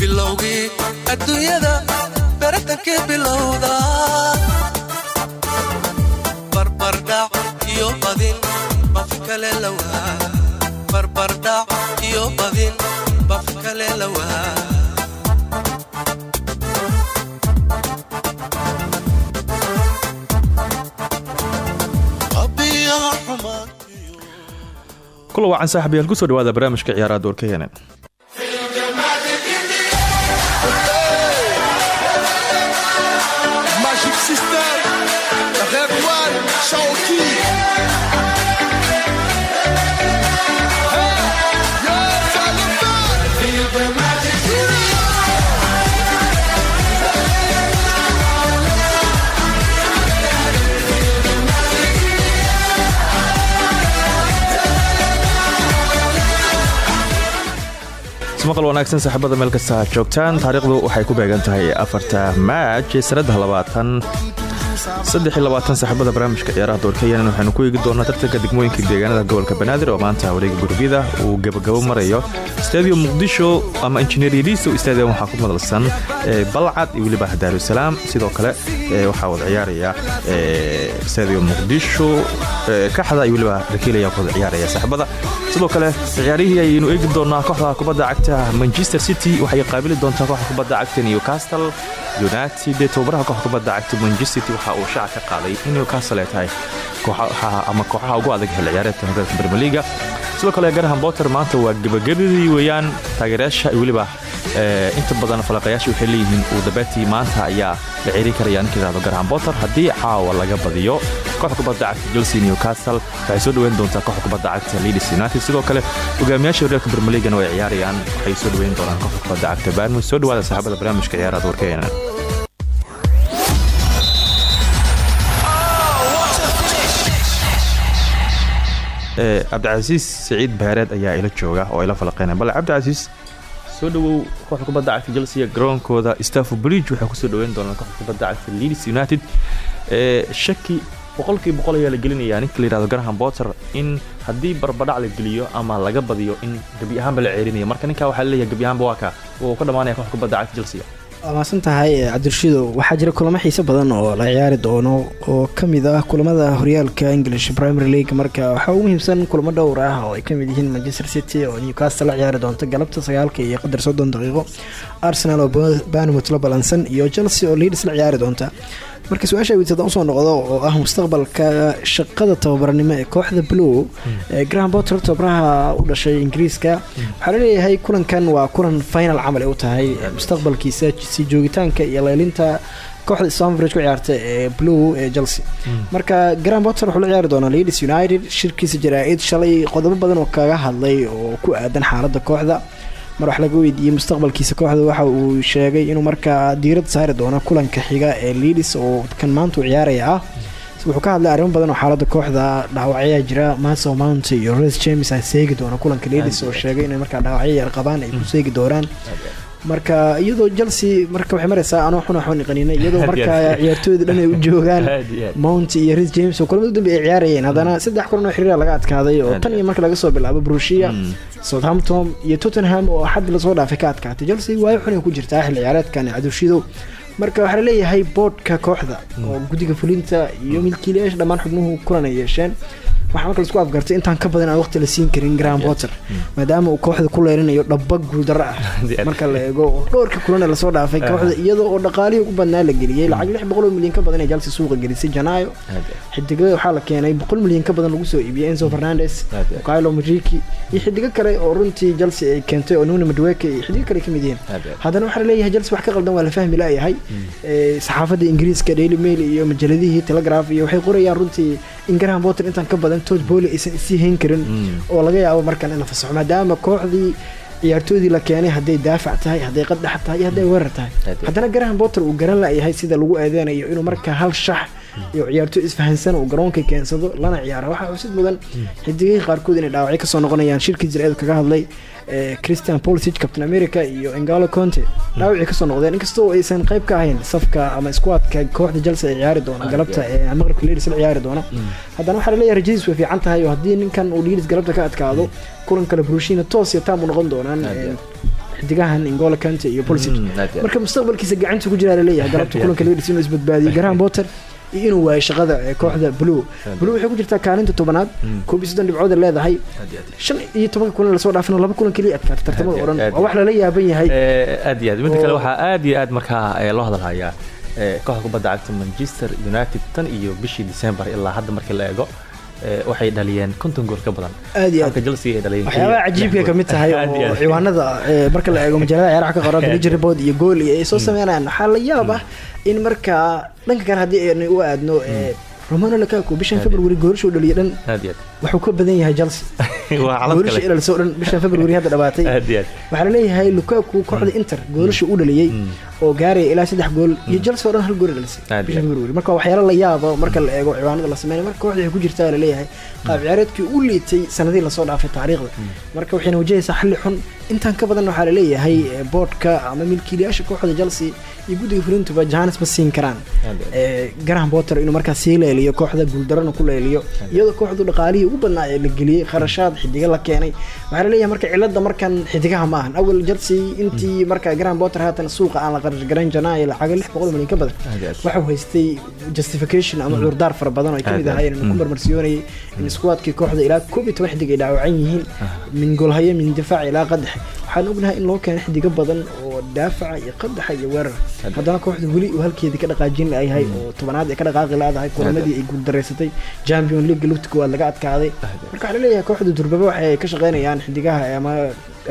bilowgii adduunyada baratankii bilowda kale lawaa barbardhac iyo badin bafi kale lawaa kula wacan saaxibayaal ku soo dhawaada barnaamijka ciyaaraha doorka heenan ismaqal wanaagsan saaxiibada meel kasta. Joogtaan taariikhdu waxay ku beegan tahay maaj sanada labaatan saaxiibada barnaamijka ciyaaraha doorkayan waxaanu ku eegi doonaa tartanka degmooyinka deegaanada gobolka banaadir oo maanta wareega gurbida uu gabagabo marayo. Stadium muqdisho ama injineer yadiiso stadium waxaa ku madalsan balcad iyo weliba daarusalaam. Sidoo kale waxaa wada ciyaaraya stadium muqdisho kaxda iyo weliba rakiilaya ku wada ciyaaraya saaxiibada sidoo kale ciyaarihii ayaynu eegi doonaa kooxda kubadda cagta manchester city. Waxay qaabili doontaa kooxda kubadda cagta newcastle united tobabaraha kooxda kubadda cagta manchester city waxa uu shaaca ka qaaday in newcastle ay tahay ama kooxaha ugu adag xil ciyaareedka horyaalka bermeliga sidoo kale garahan boter maanta waa gebagabadii weeyaan taageerayaasha iyo weliba inta badan falaqayaasha waxay leeyihiin uu dabeetii maanta ayaa la ceeri karaya ninka yidhahdo garahan boter haddii caawa laga badiyo kooxda kubadda cagta chelsea newcastle waxay soo dhoweyn doontaa kooxda kubadda cagta leeds united. Sidoo kale hogaamiyaasha horyaalka bermeligana way ciyaarayaan waxay soo dhoweyn doonaan kooxda kubadda cagta barmouth soo dhawaada saaxiibada barnaamijka ciyaaraha warkeena cabdicasiis saciid baareed ayaa ila jooga oo ila falaqeynaya bale cabdicasiis soo dhowow kooxda kubadda cagta chelsea garoonkooda staffo bridge waxay ku soo dhoweyn doonaan kooxda kubadda cagta leeds united. Shaki boqolkii boqol ayaa la gelinayaa ninka la yihahdo graham botter in haddii barbadhac la geliyo ama laga badiyo in gebi ahaanba la ceerinayo. Marka ninkaa waxaa la leeyahay gebi ahaanba waa ka. Uu ka dhammaanaya kooxda kubadda cagta chelsea waa mahadsan tahay cabdirashiido waxaa jira kulamo xiise badan oo la ciyaari doono oo ka mid ah kulamada horyaalka english primary league. Marka waxaa ugu muhiimsan kulamo dhowr ah oo ay ka mid yihiin manchester city oo newcastle la ciyaari doonto galabta sagaalka iyo qadar soddon daqiiqo. Arsenal oo banmut la balansan iyo chelsea oo leeds la ciyaari doonta marka su'aasha widsada u soo noqdo oo ah mustaqbalka shaqada tababarnimo ee kooxda blue graham botter tababaraha u dhashay ingiriiska waxaa la leeyahay kulankan waa kulan final camal ay u tahay. Mustaqbalkiisa sii joogitaanka iyo leelinta kooxda stamfridge ku ciyaarta ee blue ee chelsea. Marka graham botter wuxuu la ciyaari doonaa leeds united shirkiisa jaraa-id shalay qodobo badan oo kaga hadlay oo ku aadan xaaladda kooxda mar wax laga weydiiyey mustaqbalkiisa kooxda waxa uu sheegay inuu markaa diirad saari doono kulanka xiga ee leeds oo kan maanta uu ciyaaraya ah. Wuxuu ka hadlay arrimo badan oo xaalada kooxda dhaawacyaa jira. Maso mount iyo res james a seegi doona kulanka leeds oo sheegay inay markaa dhaawacyo yar qabaan ay ku seegi doonaan marka iyadoo chelsea marka waxay mareysaa anoo xuna xuni qaniina iyadoo markaa ciyaartooyda dhan ay u joogaan mount iyo ris james oo kulamada dambe ay ciyaarayeen. Haddana saddex kulan oo xiriira laga adkaaday oo tan iyo marka laga soo bilaabo brushia southampton iyo tottenham oo xaddi la soo dhaafay ka adkaatay. Chelsea waayo xunay ku jirtaa xilli ciyaareedkan cadurshidow marka waxaa la leeyahay boodhka kooxda oo guddiga fulinta iyo milkiilayaasha dhammaan xubnuhu kulan ay yeesheen waxaa marka la isku afgartay intaan ka badan aan waqti la siin karin graham potter. Maadaama uu kooxda ku leelinayo dhaba guuldaro ah. Marka la eego dhowrka kulan ee la soo dhaafay kooxda iyadoo oo dhaqaalihii ugu badnaa la geliyey lacag lix boqol oo milyan ka badan ee chelsea suuqa gelisay janaayo xidigada waxaa la keenay boqol milyan ka badan lagu soo iibiyey enzo fernandes kylo mariki iyo xidigo kale oo runtii chelsea ay keentay oo nuna madweke iyo xidigo kale ka mid yihiin. Haddana waxaa la leeyahay chelsea wax ka qaldan waa la fahmi laayahay saxaafadda ingiriiska daily mail iyo majaladihii telegraph iyo waxay qorayaan runtii in graham potter intaan ka badan todd booli aysan isii hayn karin oo laga yaabo markan in la fasaxo maadaama kooxdii ciyaartoodii la keenay hadday daafac tahay hadday qadhax tahay iyo hadday weerar tahay. Haddana graham potter uu garan layahay sida lagu eedeynayo inuu markaa hal shax iyo ciyaartoy isfahansan oo garoonka keensado lana ciyaara waxaa xusid mudan xidigihii qaarkood inay dhaawacyo ka soo noqonayaan. Shirkii jireed kaga hadlay christian polisic captain america iyo engalo conte. Dhaawacii ka soo noqdeen inkastoo aysan qayb ka ahayn safka ama squadka kooxda chelsea ay ciyaari doona galabta ee maqribka ladies la ciyaari doona. Haddana waxaa la leeyahay rajadiis way fiican tahay oo haddii ninkan uu ladies galabta ka adkaado kulan kale brushina toos iyo taam u noqon doonaan ee, xidigahan engolo conte iyo polisic Mm, marka mustaqbalkiisa gacanta ku jiraa la leeyahay galabta kulanka ladies inuu isbadbaadiyo graham potter iyo inuu waayo shaqada kooxda blue. Blue waxay ku jirtaa kaalinta tobanaad koob iyo soddon dhibcood ay leedahay. Shan iyo tobanka kulan la soo dhaafino laba kulan keliya adkaata tartamada iyo dhan waa wax lala yaaban yahay. Eh, aad iyo aad midda kale waxaa aad iyo aad markaa eh, loo hadalhayaa eh, kooxda kubadda cagta manchester united tan iyo bishii december ilaa hadda markii la eego. eh, waxay dhaliyeen konton gool ka badan. Halka chelsea ay dhaliyeen waxyaabaha cajiibka ka mid tahay oo ciwaanada ee, marka la eego majaalada ciyaaraha ka qoran village report iyo gool iyo ay soo sameynayaan. Waxaa la yaab ah in markaa dhanka kale haddii aynu u aadno ee, romano lukaku bishan february goolasha u dhaliyay dhan. Wuxuu ka badan yahay chelsea. Waa calad kale. ilalisoo dhan bishan february hadda iyo aad. Waxaa la leeyahay lukaku kooxda inter goolasha u dhaliyey oo gaaraya ilaa saddex gool iyo chelsea oo dhan hal gool ay february. Marka waxyaalo la yaabo marka la eego ciwaanada la sameynay marka kooxda waxay ku jirtaa la leeyahay qaab ciyaareedkii u liitay sanadihii la soo dhaafay taariikhda. Marka waxayna wajahaysaa xalli xun. Intaan ka badan waxaa la leeyahay eh, boodhka ama milkiilayaasha kooxda chelsea iyo guddiga fulintuba jahanis ma siin karaan. Eh, graham potter inuu markaa sii leeliyo kooxda guuldarana ku leeliyo iyadoo kooxdu dhaqaalihii ugu badnaa ee la geliyey kharashaad xidiga la keenay. Waxaa la leeyahay marka cilada markan xidigaha ma ahan. Awal chelsea intii markaa graham potter haatan suuqa aan la qarash garan janaayo lacago lix boqol milyan ka badan. Iyo waxuu haystay justification ama cudurdaar fara badan oo ay ka mid iyo ahaayeen ku marmarsiyoonayay in squadkii kooxda ilaa koob iyo toban xidig ay dhaawacan yihiin. Min golhayo min difaac ilaa qadax waxaan ognahay in loo keenay xidigo badan oo daafaca iyo qadaxa iyo weerar. Haddana kooxda weli uu halkeedii ka dhaqaajin layahay oo tobanaad ay ka dhaqaaqi laadahay kulamadii ay guuldareysatay champion league lugti koowaad laga adkaaday. Marka waxaa la leeyahay kooxda durbaba waxay ka shaqeynayaan xidigaha ama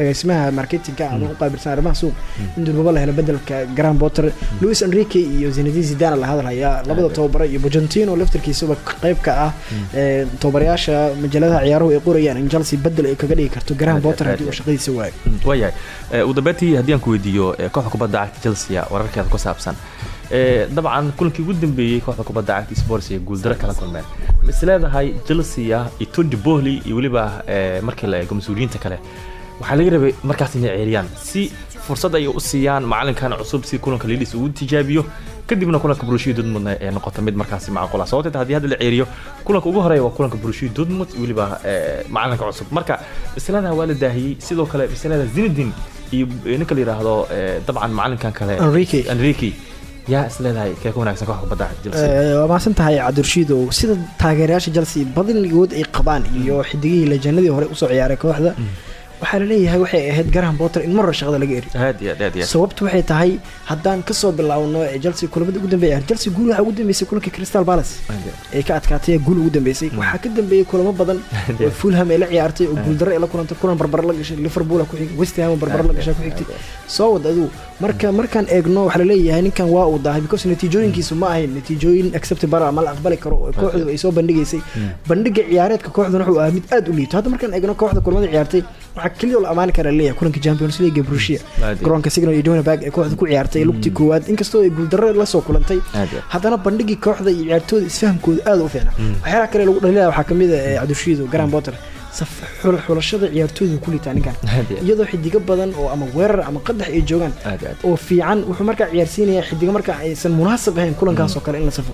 agaasimaha marketinga ama u qaabilsan arrimaha suuq. In durbaba la helo bedelka graham potter louis enrique iyo zinedine zidane la hadalhayaa labada tababare iyo bojantino laftarkiisaba qayb ka ah. Tababarayaasha majaaladaha ciyaaruhu ay qorayaan in chelsea bedel ay kaga dhigi karto graham potter haddii uu shaqadiisa waayo. Waayahay ugu dambeyntii haddii aan ku weydiiyo kooxda kubadda cagta chelsea wararkeeda ku saabsan. Dabcan kulankii ugu dambeeyey kooxda kubadda cagta sports iyo guuldaro kala kulmeen. Ma is leedahay chelsea iyo todd bohley iyo weliba markii la eego mas'uuliyiinta kale waxaa laga rabay markaas inay ceeliyaan. Si fursad ay u siiyaan macalinkan cusub si kulanka lidis uu tijaabiyo kadibna kulanka Borussia Dortmund ee noqota mid markaasi macquul ah sababtoo haddii hadda la ceeriyo kulanka ugu horreeya waa kulanka Borussia Dortmund weliba eh, macalinka cusub. Marka masalada waa la daahiyey sidoo kale masalada Zinedine iyo ninka la yiraahdo eh, dabcan macalinkan kale Enrique. Enrique. Yaa isleedahay kee ka wanaagsan kooxda kubadda cagta Eh, waa mahadsan tahay cabdirshiidow sida taageerayaasha chelsea badanigood ay qabaan iyo xidigihii lejanadii hore u soo ciyaaray kooxda waxaa la leeyahay waxay ahayd graham potter in mar hore shaqada laga eri sababtu waxay tahay haddaan ka soo bilaawno chelsea kulamada ugu dambeeya chelsea guul waxaa ugu dambeysay kulanka crystal palace ee ka adkaatay guul ugu dambeysay. Waxaa ka dambeeyey kulamo badan oo fulham ay la ciyaartay oo guuldaro ay la kulantay kulan barbaro la gashay liverpool ku xigay west ham oo barbaro la gashay ku xigtay. Soo wad adigu marka markaan eegno waxaa la leeyahay ninkan waa uu dahay because natiijooyinkiisu ma ahayn natiijooyin acceptable ama la aqbali karo oo kooxdu ay soo bandhigaysay. Bandhiga ciyaareedka kooxduna wuxuu ahaa mid aad u liito. Hadda markaan eegno kooxda kulamada ciyaartay waxaa keliya la amaani kara la leeyahay kulanka champions league ee iyo garoonka signal iyo Johannesburg ee kooxda ku ciyaartay lugtii koowaad. Inkastoo ay guuldarro la soo kulantay haddana bandhigii kooxda iyo ciyaartooda isfahamkooda aad u fiicnaa waxyaalaha kale lagu dhalilaya waxaa ka mid ah eh, cabdishiido potter. Saf xul- xulashada ciyaartooyda ku liitaa ninkan. Iyadoo xidigo badan oo ama weerar ama qadax ay joogaan oo fiican wuxuu markaa ciyaarsiinaya xidigo markaa aysan munaasab ahayn kulankaas oo kale in la safo.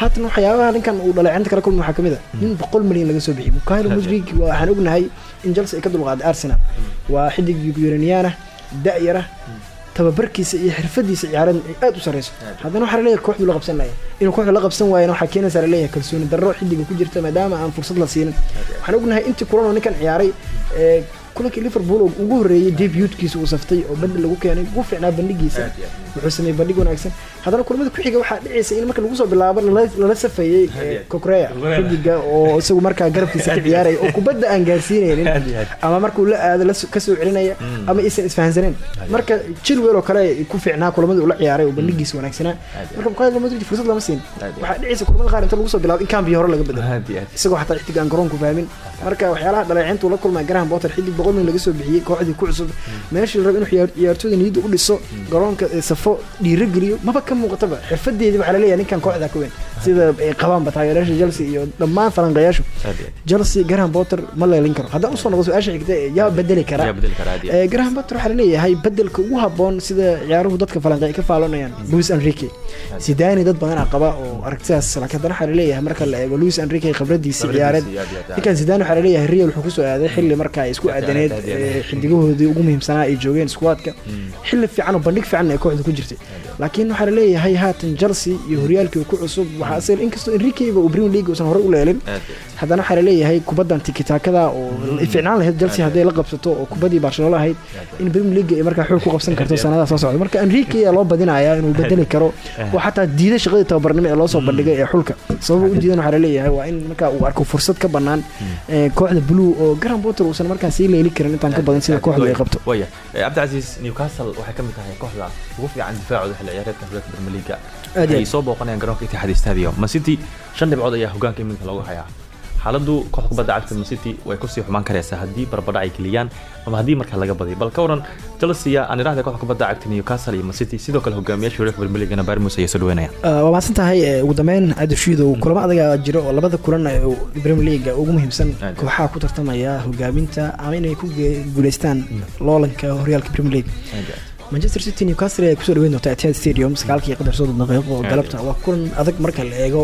Haatan waxyaabaha ninkan uu dhaleecinta kala kulma waxaa ka mid a nin boqol milyan laga soo bixiyay. Mukailo mudrig waxaan ognahay in chelsea ay ka dulqaaday arsenal. Waa xidig yuraniyana da-yara tababarkiisa iyo xirfadiisa ciyaareed ay aad u sareyso haddana waxaa la leeyahay kooxdu la qabsan laaya inuu kooxdu la qabsan waayana waxaa keenaysa la leeyahay kalsooni darro xidiga ku jirta maadaama aan fursad la siinin. Waxaan ognahay intii kulan oo ninkan ciyaaray kulankii liverpool oo ugu horreeyey debutkiisa uu saftay oo bandhi lagu keenay ugu fiicnaa bandhigiisa. Wuxuu sameeyey bandhig wanaagsan haddana kulamada ku xiga waxaa dhicaysa in marka lagu soo bilaabo lala kokreya Kokorea. xidiga oo isagu markaa garabkiisa ka ciyaaraya oo kubadda aan gaarsiinaynin ama markuu la aado la so- ka soo celinaya ama aysan isfahansaneen marka chilwell oo kale ku fiicnaa kulamada uu la ciyaaray oo bandhigiisa wanaagsanaa. Marka madrid fursad lama siin. Waxaa dhicaysa kulamada qaar inta lagu soo bilaabo in kambiyo hore laga bedelo. Isagoo xataa xidig aan garoonku fahmin. Marka waxyaalaha dhaleecintu la kulmay graham potter xidig boqol milyan laga soo bixiyey kooxdii ku cusub. Meeshii la inuu ciyaar- ciyaartooyda niyadda u dhiso garoonka ee safo dhiirogeliyo maba ka muuqataba xirfadeedii waxaa la leeyahay ninkan kooxdaa ka weyn sida ay qabaanba taageerayaasha chelsea iyo dhammaan aad. chelsea graham potter ma leelin karo. Haddaan u soo noqdo su'aasha xigta ee yaa bedeli kara. Yaa bedeli kara aad iyo aad. Eh, graham potter waxaa la leeyahay bedelka ugu haboon sida ciyaaruhu dadka falanqeey ka faalonayaan luis enrique. Sidani dad badan qaba oo aragtidaas laakiin haddana waxaa la leeyahay marka la eego luis enrique khibradiisi ciyaareed. ninkan sidani waxaa la leeyahay real wuxuu ku soo aaday xilli marka ay isku aadaneed eh, xidigahoodii ugu muhiimsanaa ay joogeen squadka. Xilli fiican oo bandhig fiican ay kooxda ku jirtay. Laakiin waxaa la leeyahay haatan chelsea iyo horyaalkii ku cusub waxaa inkastoo enriqueba uu premier league horey u leelin. Haddana waxaa la leeyahay kubaddan tikitaakada oo ay fiicnaan lahayd chelsea hadday la qabsato oo kubaddii barcelona ahayd in premier league ay markaa xoog ku qabsan karto sanadaha soo socda. Marka enrique ayaa loo badinayaa inuu bedeli karo. Oo xataa diida shaqadii tababarnimo ee loo soo bandhigay ee xulka. Sababa u diidan waxaa la leeyahay waa in markaa uu arko fursad ka bannaan ee, kooxda blue oo garan potter uusan markaa sii leeli karin intaan ka badan sida kooxdu ay qabto. waya. Eh, cabdicasiis newcastle waxay ka mid tahay kooxda ugu fiican difaacooda xilli ciyaareedka horyaalka premier iyo ay soo booqanayaan garoonka itixaad stadium. Man city shan dhibcood ayaa hogaanka iminka looga hayaa xaaladdu kooxda kubadda cagta man city way ku sii xumaan karaysaa haddii barbadha ay geliyaan ama haddii markaa laga badiyo bal ka waran chelsea aan idhahda kooxda kubadda cagta newcastle iyo man city sidoo kale hogaamiyaasha horyaalka premier leaguena barmus ayay soo dhaweynayaan waa mahadsan tahay ugu dambeyn adushiido kulamo adaga jiro oo labada kulan premier league ugu muhiimsan kooxaha ku tartamaya hogaaminta ama inay ku guuleystaan loolanka horyaalka premier league. Manchester city newcastle ay ku soo dhaweyn doonta etihad stadium sagaalkii qadar soddon daqiiqo galabta waa kulan adag marka la eego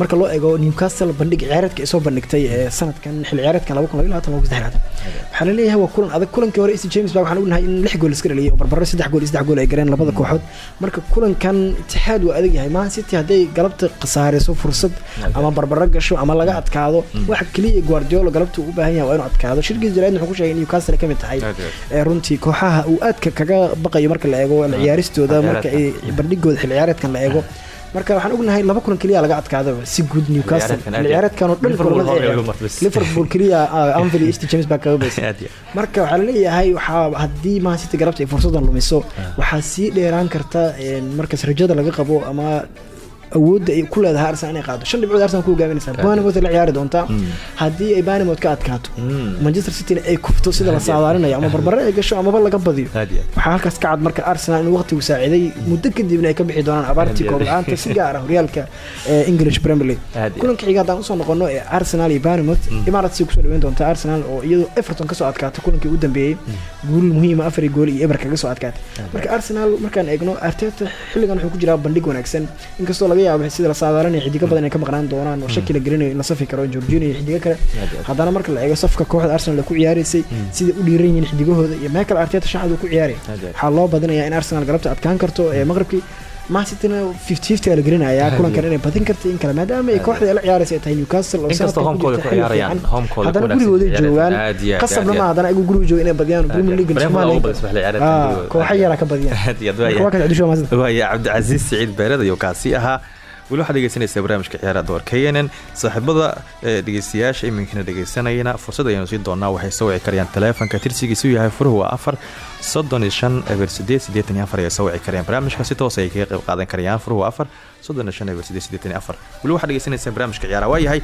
marka loo eego newcastle bandhig ciyaareedka ay soo bandhigtay ee sanadkan xil ciyaareedkan waxaa la leeyahay waa kulan adag. Kulankii hore st james baa waxaan ognahay in lix gool iska dhaliyay oo barbaro saddex gool iyo saddex gool ay gareen labada kooxood. Marka kulankan itixaad waa adag yahay. Man city hadday galabta khasaareyso fursad ama barbaro gasho ama laga adkaado waxa keliya guardiola galabta uu u baahan yahay waa inuu adkaado. Shirkiis jaraa'idna wuxuu ku sheegay in newcastle ay ka mid tahay runtii kooxaha uu aadka kaga baqayo marka la eego ciyaaristooda marka ay bandhigooda xil ciyaareedkan la eego marka waxaan ognahay laba kulan keliya laga adkaada si guud newcastle. Ciyaareedkan aad xil iyo- ciyaareedkan oo dhan Liverpool keliya ah, anfield iyo east james baa kaga baysay marka waxaa la leeyahay waxaa haddii man city galabta ay fursadan lumiso waxaa sii dheeraan karta een, markaas rajada laga qabo ama awoodda ay ku leedahay arsenal inay qaado. Shan dhibcood arsenal ku hogaaminaysaa bournemouth ay la ciyaari doontaa haddii ay bournemouth ka adkaato Mm. manchester cityna ay kufto sida la saadaalinayo ama barbare ay gasho amaba laga badiyo. Waxaa halkaas ka cad marka arsenal in waqtigu saaciday muddo kadibna ay ka bixi doonaan abaartii koob la'aanta si gaar ah horyaalka english premier league. Kulanka xiga haddaan u soo noqono ee arsenal iyo bournemouth emirates ku soo dhaweyn doonta arsenal oo iyadoo everton ka soo adkaatay kulankii u dambeeyey guul muhiima afar iyo gool iyo eber kaga soo adkaatay. Marka arsenal markaan eegno arteta xilligan wuxuu ku jiraa bandhig wanaagsan. Inkastoo laga sida la saadaalinaya xidigo badan ay ka maqnaan doonaan oo shaki la gelinayo in la safi karo jorginho iyo xidigo kale. Haddana marka la eego safka kooxda arsenal ku ciyaaraysay sida u dhiiran yihiin xidigahooda iyo michael arteta shaxad uu ku ciyaaraya waxaa loo badinayaa in arsenal galabta adkaan karto ee maqribkii mancityna aa la gelinayaa kulankan inay badin karta in kale maadaama ay kooxda la ciyaaraysa ay tahay newcastle oo Inkastoo sanadkan ku home-kooda jirta ku xilli ciyaarayaan, fiican. home-kooda haddana ku wanaagsan gurigooday joogaan qasabna ma haddana ayagu guriga jooga inay badiyaan premier league Brentford Somalia. ugu badisay xilli ciyaareedkan Ah, gurigooda. kooxa yaraa ka badiyaan cabdicasiis siciid beered ayuu kaasi ahaa weli waxaad dhegeysanaysaa barnaamijka ciyaaraha door k n n. Saaxiibada dhegeystayaasha iminkana dhegeysanayana fursad ayaynu siin doonaa waxay soo wici karayaan taleefanka. Tirsigiisu yahay furuhu waa afar soddon iyo shan eber sideed siddeetan iyo afar ayay soo wici karayaan. Barnaamijka si toos ayay kaga qayb qaadan karayaan. Furuhu waa afar soddon iyo shan eber sideed siddeetan iyo afar. Weli waxaad dhegeysanaysaa barnaamijka ciyaaraha waa yahay.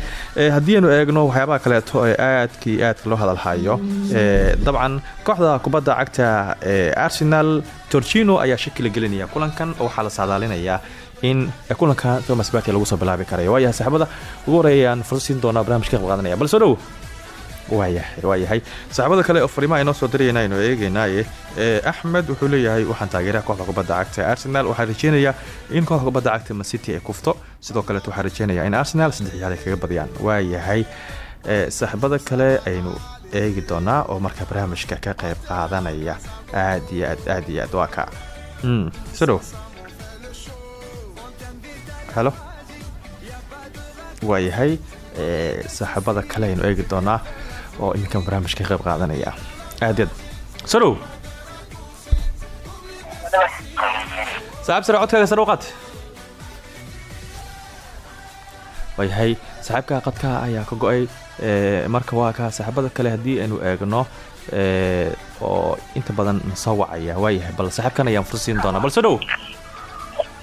Haddii aynu eegno waxyaabaha kaleeto ee aadkii aadka loo hadalhayo dabcan kooxda kubadda cagta ee arsenal torchino ayaa shaki la gelinaya kulankan. Oo waxaa la saadaalinayaa in kulanka thomas bati lagu soo bilaabi karayo waayahay saaxiibada ugu horeeyaan fursad siin doonaa barnamijka qayb qaadanaya bal soo dhow waayahay waayahay saaxiibada kale oo fariimaha inoo soo dirayana aynu eegeynaaye ee axmed wuxuu leeyahay waxaan taageeraha kooxda kubadda cagta arsenal waxaan rajeynayaa in kooxda kubadda cagta man city ay kufto sidoo kaleet waxaan rajeynayaa in arsenal saddex ciyaar ay kaga badiyaan waayahay ee saaxiibada kale aynu eegi doonaa oo marka barnaamijka ka qayb qaadanaya aad iyo aad aad iyo aad waa ka Mm, soo dhow helo waayahay saaxiibada kale aynu eegi doonaa oo iminkan barnaamijka ka qayb qaadanaya. Aad dhow saaxiib sare codkaaga sare u qaad. Waayahay saaxiibka qadka ayaa ka go'ay marka waa ka saaxiibada kale haddii aynu eegno ee, oo inta badan soo wacaya. Waayahay bal saaxiibkan ayaan fursa siin doonaa. Bal soo dhow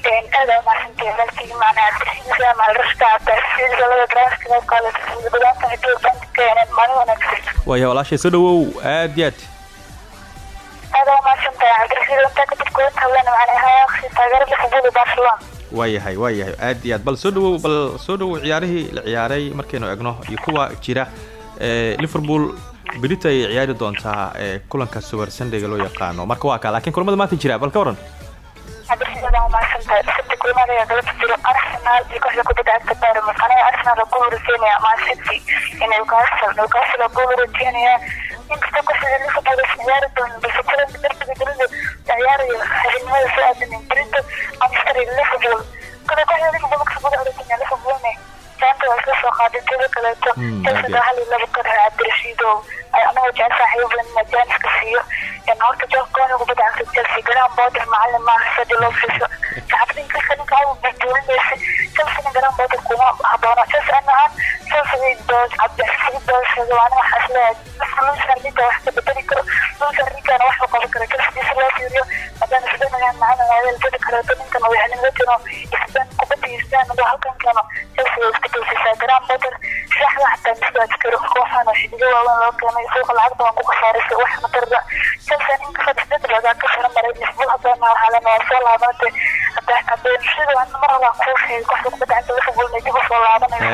aad aa mahadsantahay walaalkayga macnaa cabdisiisa maalrashka cabdisiisa laba draaska kale gudaanta haduu band keeneen maalin wanaagsan waayahay walaashay soo dhowow aad iyo aad aad aa mahadsantahay cabdisiisa intaa kadib kulan hadlana macnaa hayaaqsi taageerada fubuda barcelona waayahay waayahay aad iyo aad bal soo dhawow bal soo dhawow ciyaarihii la ciyaaray markaynu egno iyo kuwa jira ee liverpool berita ay ciyaari doontaa ee kulanka super sundayga loo yaqaano marka waa kaa laakiin kulamada maanta jira bal ka waran cabdishiida umahadsantahay sabti kulamada ayaa galabta jiro arsenal iyo kooxda kubadda cagta Bournemouth aniga arsenal ku horeyseenaya man city iyo newcastle newcastle ku horeyseenaya inkastoo kooxda liverpool aysan ciyaari doonin balse kulanka darbiga dunida ciyaarayo xilnimada soo aadan berito manchester liverpool kada kooxda liverpool ka soo guda horeyseenaya liverpoolne saanta waa isla soo qaaday tida kaleeto Hmm, chelsea okay. hal iyo laba koox cabdirashiid saaxiibo badan inaa jaaniska siiyo horta jo kooxda kubadda cagta chelsea graham potter macalin maaha sadi loo fiso saxaafadin kasta ninka abu baduulinaysa chelsea graham potter kuma haboono chelsea ana ahaan chelsea doos cabdixasiid doosada waa aniga waxaa is leeyahay luis enrique wax ka bedeli karo luis enriquena wax uu qaban karo chelsea si loo fiiriyo haddana isbedelayan macalin waayeel bedi kaleeto ninkan nin latino isban kubadda isbaan uu halkan keeno chelsea isku daysisaa graham potter shaxda xataa misdaaj karo kooxana xidigo waaweyn loo keenay. Suuqa lacag badan ku khasaarisay wax matarda chelsea ninka fadisdad lagaa ka sara maray. Lisbul haddana waxaa waa soo laabatay habeenshida waa mar habaa kuu sheegay kooxda kubadda cagta liverpool ay dib u soo laabanayso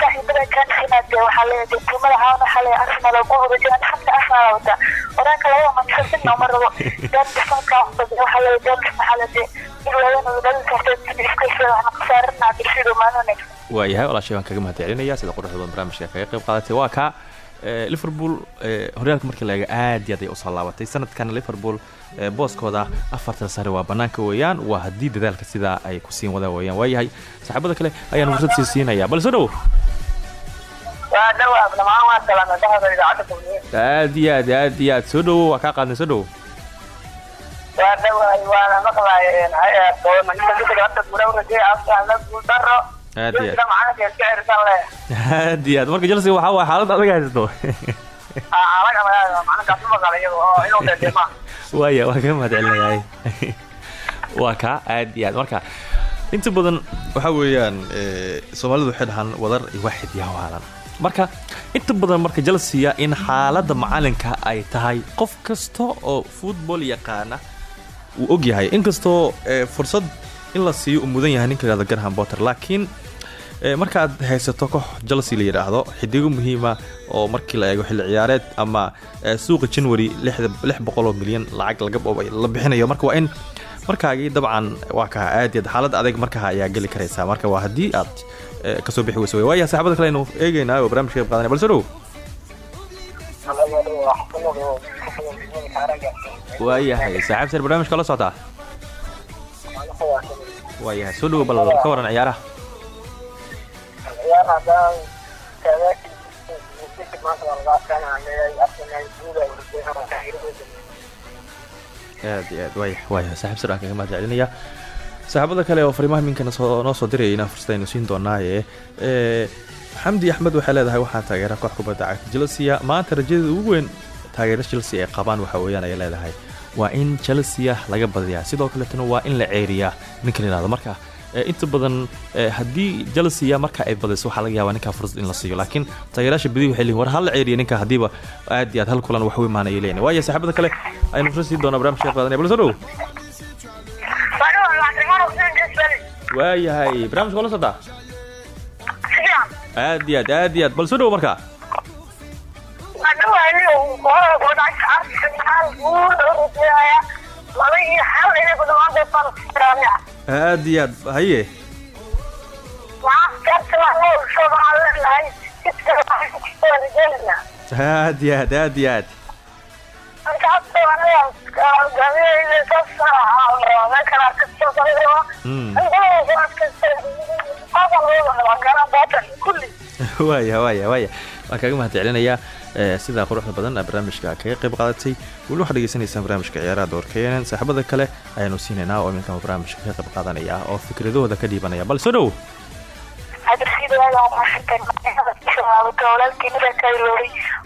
saaxiibada kaansiinaad dee waxaa leeyahay kulmada caawan waxaa leeyahay arsenal oo ku horeysay ani xamka arsenal wata waraanka labada city uma rabo daanis sanadka waxaa leeyahay daanis maxaa la dee dib waaweyn oo dhalin karta iska sheega waxna khasaarin cabdirashiid oo maalin wanaagsan waayahay walaashay waan kaga mahad celinaya sida quruxda badan barnaamijka kaga qayb qaadatay waa kaa liverpool horyaalka markii la eega aad iyo aad ay u soo laabatay sanadkan liverpool booskooda afartan sare waa banaanka weeyaan waa haddii dadaalka sidaa ay ku siin wadaan weeyaan waayahay saaxiibada kale ayaan fursad sii siinaya bal soo dhow aad iyo aad aad iyo aad soo dhowo waa kaa qaadnay soo guuldaro Aad iyo aad. Aad iyo aad marka chelsea waxaa waay xaalad adag haysato waaya waa kaga mahad celinayahay waa kaa aad iyo aad marka inta badan waxaa weeyaan soomaalidu waxay dhahaan wadar iyo waaxid iyo hawaalan marka inta badan marka chelsea in xaaladda macalinka ay tahay qof kasta oo football yaqaana wuu og yahay. Inkastoo eh, fursad in la siiyo uu mudan yahay ninka yidhahdo garham potter laakiin eh, markaad haysato koox chelsea la yidhaahdo xidigo muhiima oo markii la eego xilli ciyaareed ama eh, suuqa january lix boqol oo milyan lacag laga boobay la bixinayo marka waa in markaagii dabcan waa kaa aad iyo aad xaalad adag markaa ayaa geli karaysaa. Marka waa haddii aad ka soo bixi weyso wey waaya saxaabada kale aynu eegeynaa oo barnaamijka qayb qaadanaya. Bal soo dhow. Waayahay saaxiib sar barnaamijka la socotaa waayahay soo dhowo bal ka waran ciyaaraha. Aad iyo aad waaya waaya saaxiib sar aan kaga mahad celinaya saaxiibada kale oo fariimaha minkana noo soo dirayay inaan fursad aynu siin doonaaye xamdi axmed waxay leedahay waxaa taageera koox kubadda cagta chelsea maanta rajadeeda ugu weyn taageera chelsea ay qabaan waxa weeyaan ay leedahay. Waa in chelsea laga badiyaa sidoo kaletana waa in la ceeriyaa. Ninka la yidhahdo marka inta badan haddii chelsea marka ay badiso waxaa laga yaabaa ninkaa fursad in la siiyo. Laakiin taageerayaasha badihi waxay leeyihiin war ha la ceeriya ninka haddiiba aad iyo aad hal kulan wax u imaanaya leeyihiin waayo saaxiibada kale aynu fursad siin doonaa barnaamijka qayb qaadanaya. Bal soo dhow waayahay barnaamijka waa la socdaa aad iyo aad aad iyo aad. Bal soo dhow marka. Aad iyo aad. Haye. Aad iyo aad aad iyo aad Mm. waaya waaya waaya waan kaaga mahad celinayaa sidaa quruxda badan aa barnaamijka kaga qayb qaadatay weli waxaad dhegeysanaysaan barnaamijka ciyaaraha doorkeenan saaxiibada kale ayaanu siinaynaa oo iminkan barnaamijka kaga qayb qaadanaya oo fikradahooda ka dhiibanaya bal soo dhow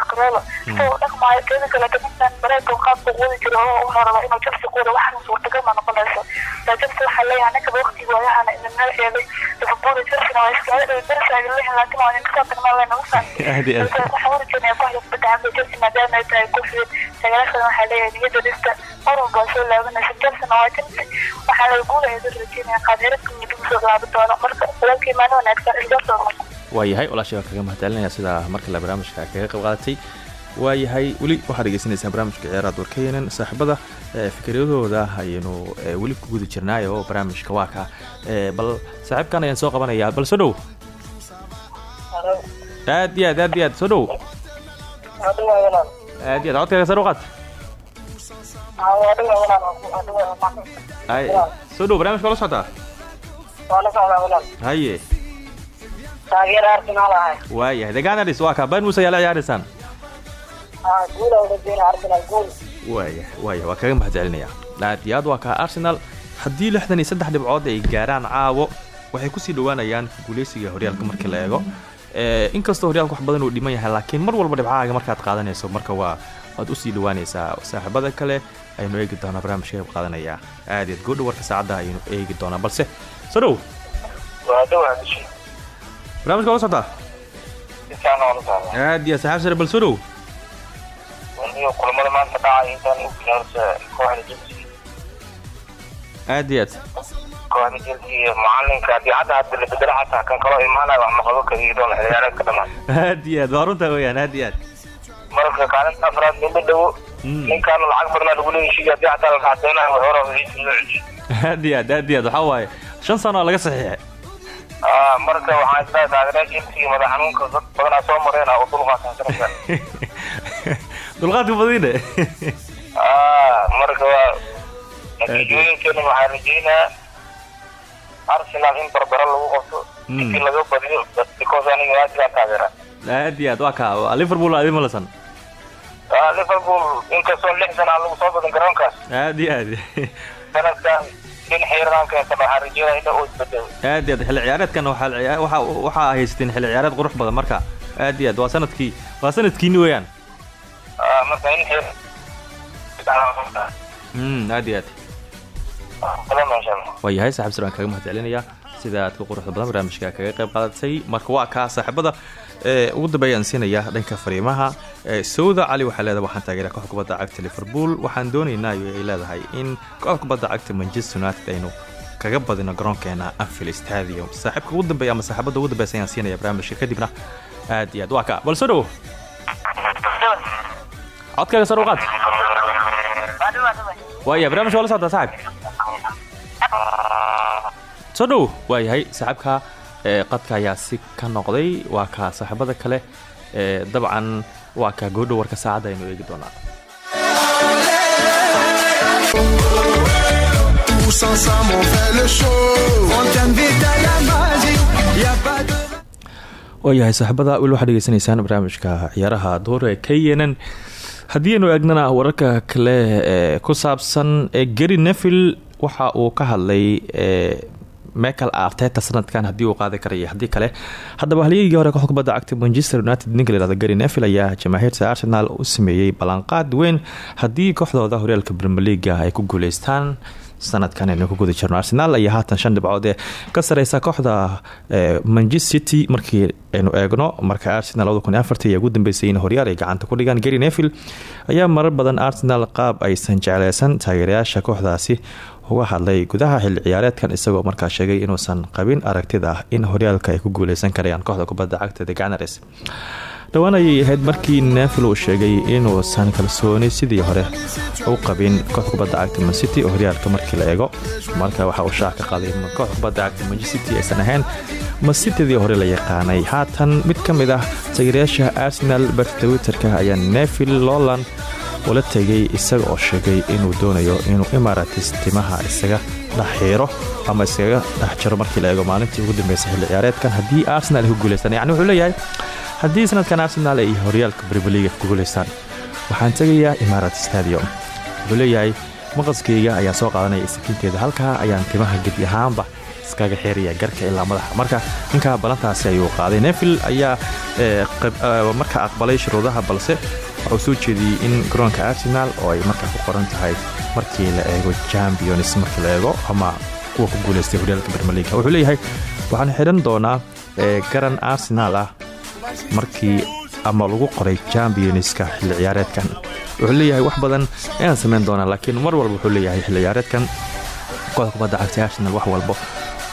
kakarolo so dhaqmaayo teeda kale ninkan bareega qaabka quudi jiro oo rabaa inuu jabsi quuda waxaan suurtagal ma noqonayso. Taa jabsi waxaa leeyahay ninka waqtiga waayahana idinala eeday. Liverpool chelsea waa iskaga darasaaga leeyahay laakiin waa idinka soo tagnaa lena usan Aad iyo aad. waxaa warajeynaya kooxda kubada cagta chelsea maadaama ay tahay kooxda taageerashada waxaa leeyahay niyada dhista walba waa soo laabanaysa chelsea waa chelsea waxaa laga guulaheeda rajeynaya qaadiradka midib soo laaban doono. Marka walaalkii maalin wanaagsan isgartoo waayahay walaashay waa kaga mahadcelinaya sida mar kale barnaamijka kaga qayb qaadatay waayahay weli waxaad dhegeysaneysaan barnaamijka ciyaaraha doorkaynan saaxiibada fikradooda ayaynu weli ku guda jirnaay oo barnaamijka waa ka bal saaxiibkan ayaan soo qabanayaa bal soo dhow. Aad iyo aad aad iyo aad soo dhow. Aad iyo aad codkaaga sare u qaad. Soo dhow barnaamijka la socotaa haye taageer arsenal ahay waayahay degaanadhis waa ka ban muuse yaalla ciyaaraysaan guula uradeyna arsenal guul. Waaya waaya waa kaga mahadcelinaya aad iyo aad waa kaa arsenal haddii lixdan iyo saddex dhibcood ay gaaraan caawo waxay ku sii dhowaanayaan guuleysiga horyaalka markii la eego. Eh, inkastoo horyaalka wax badan uu dhiman yahay laakiin mar walba dhibcahaaga markaad qaadanayso marka waa waad u sii dhowaanaysaa. Saaxiibada kale aynu eegi doonaa barnaamijka qaadanaya aad iyo aad goodha warka saacadda aynu eegi doonaa balse soo barnaamijka la socotaa intaan oo la socda aad iyo aad saxaab sare bal soo dhow aad iyo aad kooxda chelsea iyo macalinka haddii hadda hadda la bedelo xataa kan kaloo imaanaya wax maqabo kariyo doona xilciyaareed ka dhamaan aad iyo aad waa runtaa weyaan aad iyo aad marka kaalinta afraad midba dhowo ninkaana lacag badnaa lagu leeyay haddii xataa la dhacdeynayo way hore aad iyo aad aad iyo aad waxaa waaye shan sano laga saxiixay marka waxaan is leeyahay taageeraha chelsea madax xanuunka dad badanaa soo mareen oo dulqaatan sanadkan dulqaadka badine Ah, marka waa natiijooyinkeena waxaa rajeynaa arsenal in barbaro lagu qabto Mm. intii laga badiyo because aniga united taageera aad iyo aad waa kaa liverpool aad imalasan Ah, liverpool inkastoo lix sana aan lagu soo badin garoonkaas. Aad iyo aad. Sanadkan aad aad xilli ciyaareedkan waxaa haysateen xilli ciyaareed qurux badan marka. Aad iyo aad waa sannadkii waa sanadkiini weeyaan. Ah, marka in xiir Mm, aad iyo aad. Waa yahay saaxiib sir aan kaga mahadcelinayaa. Sida aad ku quruxda badan barnaamijka kaga qayb qaadatay marka waa kaa saaxiibada ugu dambeeyaan siinaya dhanka fariimaha ee sawda cali waxay leedahay waxaan taageeraa kooxda kubadda cagta liverpool. Waxaan doonaynaa ay leedahay in kooxda kubadda cagta manchester united aynu kaga badino garoonkeena anfield stadium. Saaxiibka ugu dambeeya ama saaxiibada ugu dambeysa ayaan siinaya barnaamijka kadibna aad iyo aad waa kaa bal soo dhowo codkaaga sar u qaad waaya barnaamijka waa la socotaa saaxib soo dhow. Waayahay saaxiibka qadka ayaa si ka noqday. Waa kaa saaxiibada kale dabcan waa kaa goodhow warka saacadda aynu eegi doonaa. Waayahay saaxiibada. Weli waxaad dhegeysanaysaan barnaamijka ciyaaraha duur ee k nn haddii aynu eegnana wararka kale ee ku saabsan ee gary neville waxa uu ka hadlay michael arteta sanadkan haddii uu qaadi karaya haddii kale haddaba halyagii hore kooxda kubadda cagta manchester united ninka layihahdo gary neville ayaa jamaahiirta arsenal u sameeyey ballanqaad weyn haddii kooxdooda horyaalka premier leaga ay ku guuleystaan. Sanadkan aynu ku guda jirno arsenal ayaa haatan shan dhibcood ee ka sareysa kooxda ee, manchester city markii aynu eegno. Marka arsenal ayaa ugu dambeysay in horyaal ay gacanta ku dhigaan gary neville ayaa marar badan arsenal qaab aysan jecleysan taageerayaasha kooxdaasi uga hadlay gudaha xilli ciyaareedkan isagoo markaa sheegay inuusan qabin aragtida ah in horyaalka ay ku guuleysan karayaan kooxda kubadda cagta the ganares dhowaan ayay ahayd markii nefil uu sheegay inuusan kalsooni sidii hore u qabin kooxda kubadda cagta mancity oo horyaalka markii la eego. Marka waxa uu shaac ka qaaday kooxda kubadda cagta mancity aysan ahayn masitidii hore la yaqaanay. Haatan mid ka mid ah tagirayaasha arsenal barta twitterka ayaa nefil lowland ula tegay isaga oo sheegay inuu doonayo inuu imaratis timaha isaga dhex xiiro ama iskaga dhex markii la eego maalintii ugu dambeysay xilli ciyaareedkan. Haddii arsenal ay ku guuleystaan yani wuxuu leeyahay haddii sanadkan arsenal ay horyaalka bribeliga ku guuleystaan waxaan tegayaa imarat stadium. Wuxuu leeyahay maqaskayga ayaan soo qaadanaya sakiinteeda halkaa ayaan timaha gedi ahaanba iskaga xeeraya garka ilaa madaxa. Marka ninkaa balantaasi ayuu qaaday. Nefil ayaa marka aqbalay shuruudaha balse waxuu soo jeediyey in garoonka arsenal oo ay markaa ku qoran tahay markii la eego champions markii la eego ama kuwa ku guuleystay horyaalka bermeliga wuxuu leeyahay waxaan xidhan doonaa garan arsenal ah markii ama lagu qoray championska xilli ciyaareedkan. Wuxuu leeyahay wax badan ayaan samayn doonaa laakiin mar walba wuxuu leeyahay xilli ciyaareedkan kooxda kubadda cagta arsenal wax walbo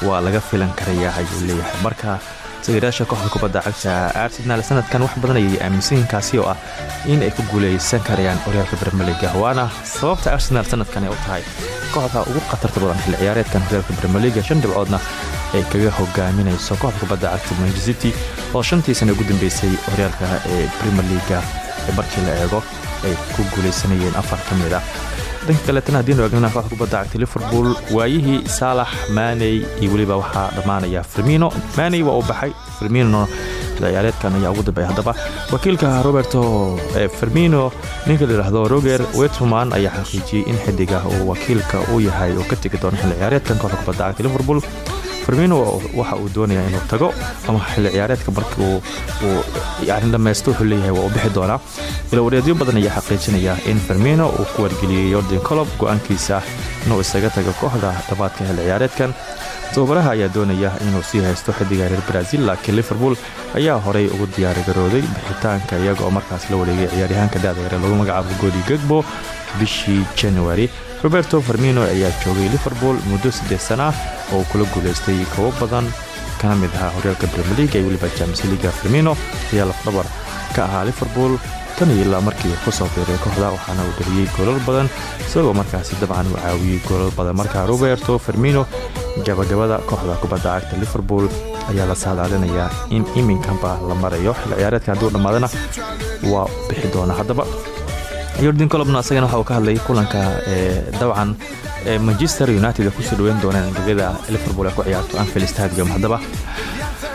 waa laga filan karayaa ayuu leeyahay. Marka tagirayaasha kooxda kubadda cagta arsenal sanadkan wax badan ayay aaminsanyihin kaasi oo ah in ay ku guuleysan karayaan horyaalka bermeliga waana sababta arsenal sanadkan ay u tahay kooxda ugu khatarta badan xilli ciyaareedkan horyaalka bermeliga shan dhibcoodna ay kaga hogaaminayso kooxda kubadda cagta manchester city oo shantii sana ugu dambeysay horyaalka leaga ee markii la eego ay ku guuleysanayeen afar ka mid ah dhanka kaleetana haddiinu eegnana kooxda kubadda cagta liverpool waayihii saalax maaney iyo weliba waxaa dhammaanaya firmino. Maaney waa uu baxay firmino ciyaareedkan ayaa ugu dambeeya haddaba. Wakiilka roberto firmino ninka la yidhaahdo roger wetman ayaa xaqiijiyey in xidiga uu wakiilka uu yahay oo ka tegi doono xilli ciyaareedkan kooxda kubadda cagta liverpool firmino waxa uu doonaya inuu tago ama xilli ciyaareedka markii uu yani dhammaysto wuxuu leeyahay waa u bixi doonaa. Ilawareedyo badan ayaa xaqiijinaya in firmino uu ku wargeliyey yordan colob go'aankiisa inuu isaga tago kooxda dhammaadka xilli ciyaareedkan. Tababaraha ayaa doonaya inuu sii haysto xidiga reer brazil laakiin liverpool ayaa horey ugu diyaarigarooday bixitaanka iyaga oo markaas la wareegay ciyaaryahaanka da-da yare lagu magacaabo godi gegbo bishii january roberto farmino ayaa joogay liverpool muddo siddeed sana ah oo kula guulaystay kobo badan kana mid ahaa horyaalka leaga iyo weliba james liga firmino ayaa lafdhabar ka ahaa liverpool tan iyo ilaa markii ku soo biiray kooxda waxaana uu dhaliyey goolal badan isagoo markaasi dabcan uu caawiyey goolal badan marka roberto firmino gabagabada kooxda kubadda cagta liverpool ayaa la saadaalinayaa in iminkanba la marayo xil ciyaareedka hadduu dhammaadana waa bixi doona haddaba yordan colobna asagana waxa uu ka hadlayay kulanka dabcan manchester united ay ku soo dhaweyn doonaan gegada liverpool ay ku ciyaarto anfield stadium. Haddaba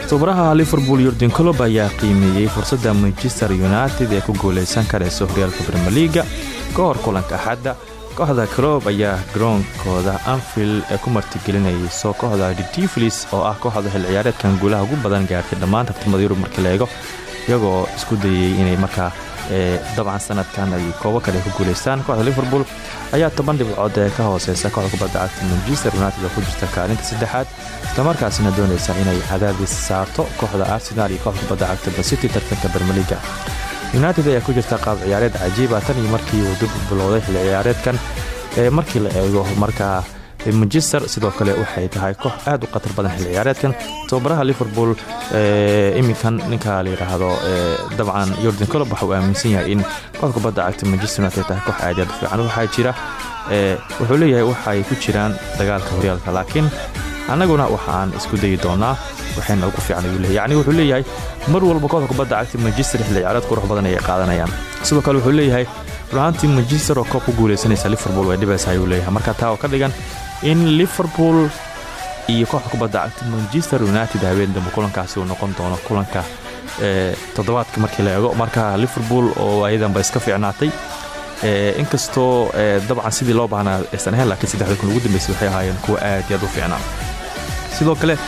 tababaraha liverpool yordan colob ayaa qiimeeyey fursadda manchester united ee ku guuleysan karayso horyaalka brimier leaga ka kulanka axadda kooxda colob ayaa garoonkooda anfield ee ku martigelinayso kooxda dtiflis oo ah kooxda xil ciyaareedkan guulaha ugu badan gaartay dhammaan tartamada yurub markii la eego iyagoo isku dayay inay markaa dabcan sanadkan ay koobo kale ku guuleystaan kooxda liverpool ayaa toban dhibcood ee ka hooseysa kooxda kubadda cagta manchester united oo ku jirta kaalinta saddexaad. Islamarkaasina doonaysa inay cadaadis saarto kooxda arsenal iyo kooxda kubadda cagta basity tartanka bermeliga united ayaa ku jirta qaab ciyaareed cajiiba tan iyo markii uu dib bilowday xilli ciyaareedkan ee markii la eego markaa manchester sidoo kale waxay tahay koox aad u khatar badan xilli ciyaareedkan. Tababaraha liverpool iminkan ninka la yidhaahdo dabcan yordan colob waxa uu aaminsan yahay in kooxda kubadda cagta manchester united tahay koox aad aad u fiican. Waxaa jira wuxuu leeyahay waxay ku jiraan dagaalka horyaalka laakiin annaguna waxaan isku dayi doonaa waxayna ugu fiican ayuu leeyahy yacni wuxuu leeyahay mar walba kooxda kubadda cagta manchester xilli ciyaareed qurux badan ayay qaadanayaan. Sidoo kale wuxuu leeyahay runaantii manchester oo koob ku guuleysanaysa liverpool way dhibaysa ayuu leeyahay. Marka taa oo ka dhigan in liverpool iyo kooxda kubadda cagta manchester united habeen dambe kulankaasi uu noqon doono kulanka toddobaadka markii la eego. Marka liverpool oo ayadanba iska fiicnaatay inkastoo dabcan sidii loo baahnaa aysan ahayn laakiin saddexda kun ugu dambeysay waxay ahaayeen kuwa aad iyo aad u fiicnaa sidoo kale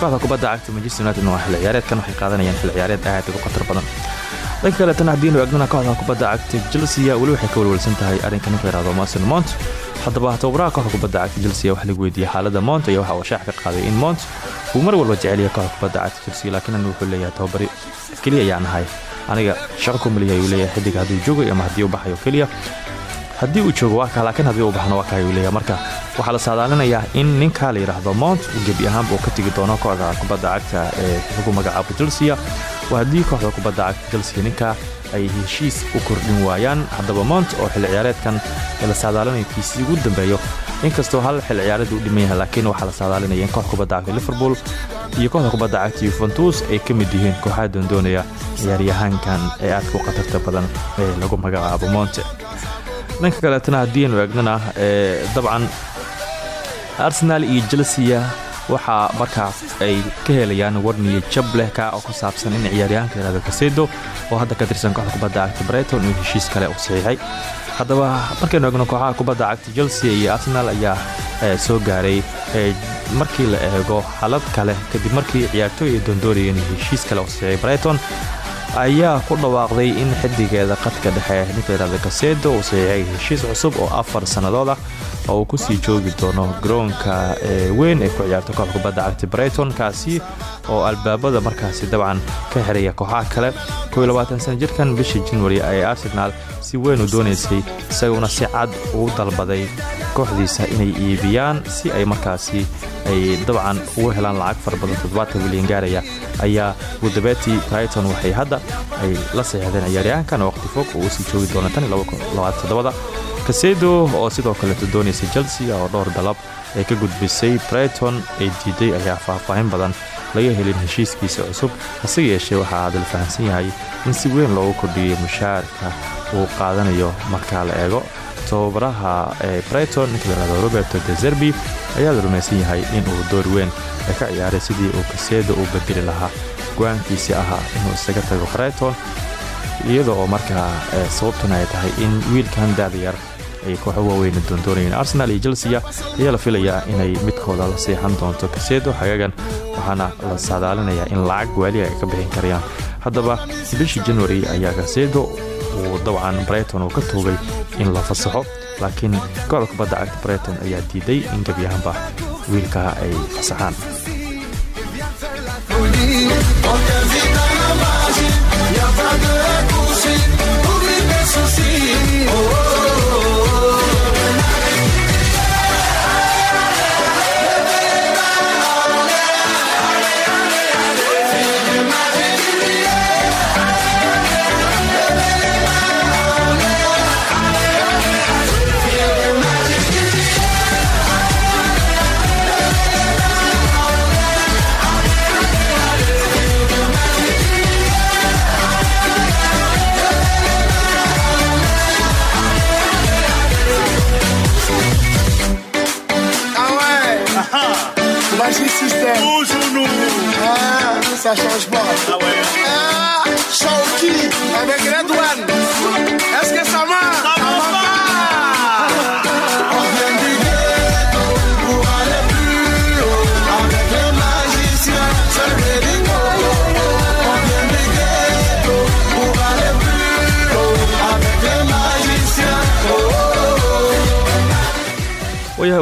kooxda kubadda cagta manchester united waa xilli ciyaareedkan waxay qaadanayaan xilli ciyaareed aad ugu khatar badan dhanka kaleetana haddiinu eegnana kooxda kubadda cagta chelsea weli waxay ka walwalsan tahay arrinka ninka yidhahdo mason mont haddaba tababaraha kooxda kubadda cagta chelsea wax lagu weydiiyey xaaladda mont ayaa waxa uu shaax ka qaaday in mont uu mar walba jecel yahay kooxda kubadda cagta chelsea laakiin anigu wuxuu leeyahay tababari keliya ayaan ahay. Aniga shaqo ku maliya ayuu leeyahay xidiga hadduu joogayo ama haddii u baxayo keliya. Haddii uu joogo waa ka laakiin haddii uu baxno waa kaayuu leeyahay. Marka waxaa la saadaalinayaa in ninka la yidhaahdo mount uu gebi ahaanba uu ka tegi doono kooxda kubadda cagta ee lagu magacaabo chelsea waa haddii kooxda kubadda cagta chelsea ninka ay heshiis u kordhin waayaan haddaba mount oo xilli ciyaareedkan la saadaalinaya kiisii ugu dambeeyo inkastoo hal xilli ciyaareed uu dhiman yahay laakiin waxaa la saadaalinaya in kooxda kubadda cagta liverpool iyo kooxda kubadda cagta yuventus ay ka mid yihiin kooxaha doondoonaya ciyaaryahaankan ee aadka u khatarta badan ee lagu magacaabo monte dhanka kaleetana haddii aynu eegnana dabcan arsenal iyo chelsea waxaa markaa ay ka helayaan warniyo jab leh ka oo ku saabsan in ciyaaryahanka yihahdo kasedo oo hadda ka tirsan kooxda kubadda cagta breyton uu heshiis kale u saxiixay haddaba markaynu eegno kooxaha kubadda cagta chelsea iyo arsenal ayaa soo gaaray markii la eego xalad kale kadib markii ciyaartooy ay doondoonayeen heshiis kale u saxiixay breyton ayaa ku dhawaaqday in xidigeeda qadka dhexe yihahdo kasedo uu saxiixay heshiis cusub oo afar sannadood ah oo uu ku sii joogi doono garoonka weyn ee ku ciyaarta kooxda kubadda cagta breyton kaasi oo albaabada markaasi dabcan ka xiraya kooxaha kale. Sana jirkan bishii januari ee arsenal si weyn u doonaysay isaguna si cad uu dalbaday kooxdiisa inay iibiyaan si ay markaasi ay dabcan ugu helaan lacag fara badan toddobaatan milyan gaaraya ayaa gudabeetii brighton waxay hadda ay la saxiixdeen ciyaaryahankan waqti fog oo u sii joogi doona kasedo oo sidoo kaleeto doonaysa chelsea oo dhowr dalab ay ka gudbisay brighton ay diiday ayaa faahfaahin badan laga helin heshiiskiisa cusub hase yeeshee waxaa aadal fahamsan yahay in si weyn loogu kordhiyey mushaarka uu qaadanayo marka la eego tababaraha brighton ninka layihahdo roberto dezerbi ayaa la rumaysan yahay inuu door weyn ka ciyaaray sidii uu kasedo u bedeli lahaa go'aankiisii ahaa inuu isaga tago brighton iyada oo markaa sababtuna ay tahay in wiilkan daada yar ay kooxo waaweyna doondoonayeen arsenal iyo chelsea ayaa la filayaa inay midkooda la seexan doonto kasedo xagagan waxaana la saadaalinayaa in lacag waaliga ay ka bixin karayaan. Haddaba bishii january ayaa kasedo uu dabcan breyton uu ka toogay in la fasaxo laakiin kooxda kubadda cagta breyton ayaa diiday in gebyahanba wiilkaa ay fasaxaan Ah, ça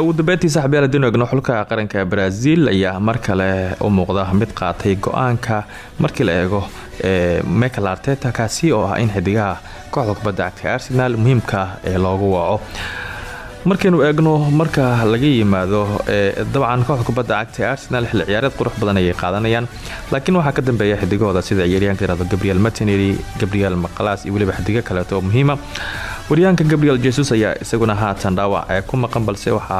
ugu dambeyntii saxabiyaal haddaynu egno xulka qaranka brazil ayaa mar kale u muuqda mid qaatay go'aanka markii la eego michael arteta kaasi oo ah in xidigaha kooxda kubadda cagta arsenal muhiimka ee loogu waco markaynu eegno marka laga yimaado dabcan kooxda kubadda cagta arsenal xilli ciyaareed qurux badan ayay qaadanayaan. Laakiin waxaa ka dambeeya xidigahooda sida ciyaaryahanka yiraahdo gabriel martinelli gabriel maqalaas iyo weliba xidigo kaleeto oo muhiima waryahanka gabriel jesus ayaa isaguna haatan dhaawac ku maqan balse waxa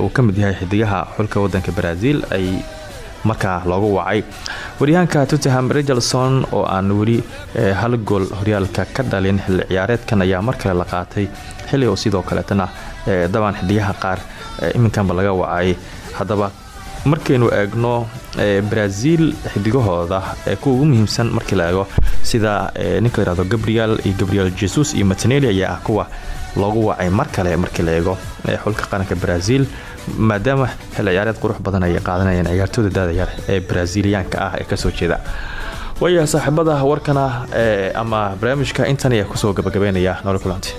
uu ka mid yahay xidigaha xulka wadanka brazil ay markaa loogu wacay. Waryahanka tottenham richardson oo aan weli hal gool horyaalka ka dhalin xilli ciyaareedkan ayaa mar kale la qaatay. Xilli oo sidoo kaleetana dabcan xidigaha qaar iminkanba laga wacay. Haddaba markaynu eegno brazil xidigahooda ee kuwa ugu muhiimsan markii la eego sida ninka layihahdo gabriel iyo gabriel jesus iyo mataneli ayaa ah kuwa loogu wacay mar kale markii la eego xulka qaranka brazil maadaama xilli ciyaareed qurux badan ayay qaadanayeen ciyaartooda daadayar ee braziliyaanka ah ee ka soo jeeda. Waayaha saaxiibada warkana ama barnaamijka intan ayaa ku soo gabagabeynaya. Nolol kulanti